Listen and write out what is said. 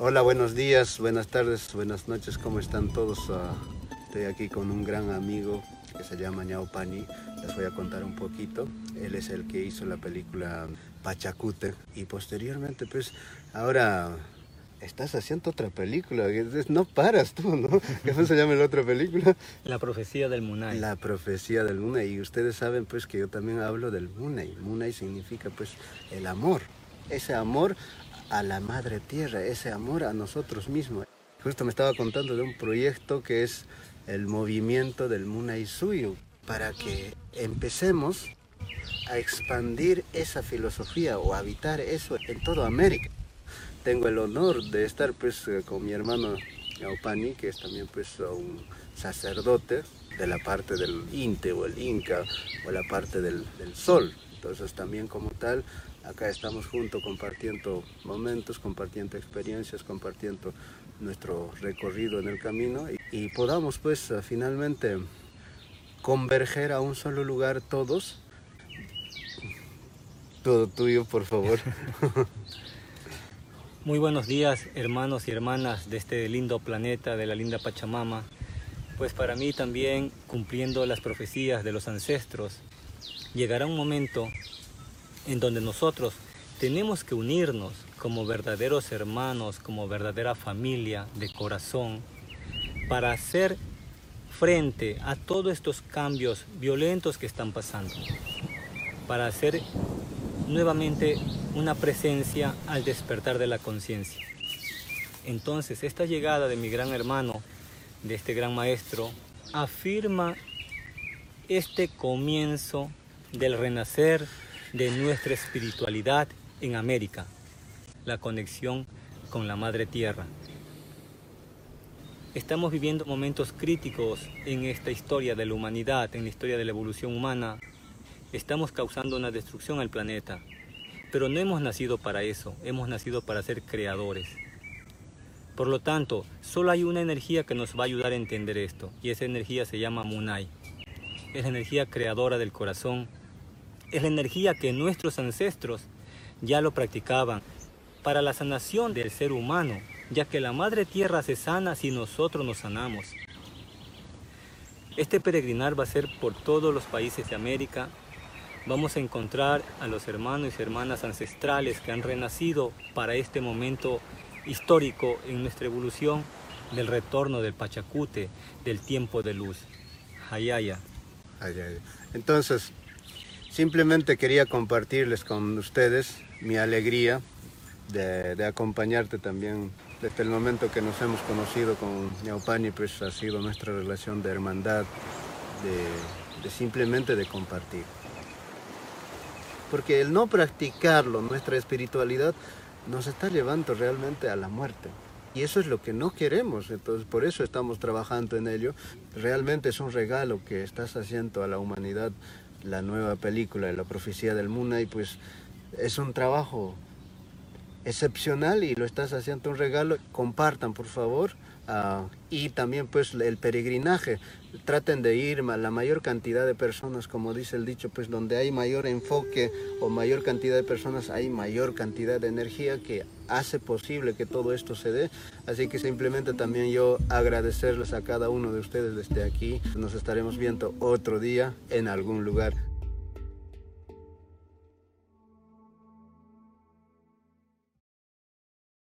Hola, buenos días, buenas tardes, buenas noches, ¿cómo están todos? Ah, estoy aquí con un gran amigo que se llama Ñao Pani. Les voy a contar un poquito. Él es el que hizo la película Pachacute y posteriormente, pues, ahora estás haciendo otra película. No paras tú, ¿no? ¿Cómo se llama la otra película? La profecía del Munay. La profecía del Munay. Y ustedes saben, pues, que yo también hablo del Munay. Munay significa, pues, el amor. Ese amor a la madre tierra, ese amor a nosotros mismos. Justo me estaba contando de un proyecto que es el movimiento del Munay Suyo, para que empecemos a expandir esa filosofía o habitar eso en toda América. Tengo el honor de estar pues eh, con mi hermano Yaupani, que es también pues un sacerdote de la parte del Inte o el Inca o la parte del, del Sol. Entonces también como tal Acá estamos juntos compartiendo momentos, compartiendo experiencias, compartiendo nuestro recorrido en el camino y, podamos pues finalmente converger a un solo lugar todos. Todo tuyo, por favor. Muy buenos días, hermanos y hermanas de este lindo planeta, de la linda Pachamama. Pues para mí también, cumpliendo las profecías de los ancestros, llegará un momento en donde nosotros tenemos que unirnos como verdaderos hermanos, como verdadera familia de corazón, para hacer frente a todos estos cambios violentos que están pasando, para hacer nuevamente una presencia al despertar de la conciencia. Entonces, esta llegada de mi gran hermano, de este gran maestro, afirma este comienzo del renacer de nuestra espiritualidad en América, la conexión con la Madre Tierra. Estamos viviendo momentos críticos en esta historia de la humanidad, en la historia de la evolución humana. Estamos causando una destrucción al planeta, pero no hemos nacido para eso, hemos nacido para ser creadores. Por lo tanto, solo hay una energía que nos va a ayudar a entender esto, y esa energía se llama Munai. Es la energía creadora del corazón, es la energía que nuestros ancestros ya lo practicaban para la sanación del ser humano, ya que la Madre Tierra se sana si nosotros nos sanamos. Este peregrinar va a ser por todos los países de América. Vamos a encontrar a los hermanos y hermanas ancestrales que han renacido para este momento histórico en nuestra evolución del retorno del Pachacute, del tiempo de luz. Hayaya. Entonces, Simplemente quería compartirles con ustedes mi alegría de, acompañarte también desde el momento que nos hemos conocido con Ñaupani, pues ha sido nuestra relación de hermandad, de, simplemente de compartir. Porque el no practicarlo, nuestra espiritualidad, nos está llevando realmente a la muerte. Y eso es lo que no queremos, entonces por eso estamos trabajando en ello. Realmente es un regalo que estás haciendo a la humanidad la nueva película de la profecía del y pues es un trabajo excepcional y lo estás haciendo un regalo. Compartan, por favor. Ah, y también pues el peregrinaje. Traten de ir a la mayor cantidad de personas, como dice el dicho, pues donde hay mayor enfoque o mayor cantidad de personas, hay mayor cantidad de energía que hace posible que todo esto se dé. Así que simplemente también yo agradecerles a cada uno de ustedes desde aquí. Nos estaremos viendo otro día en algún lugar.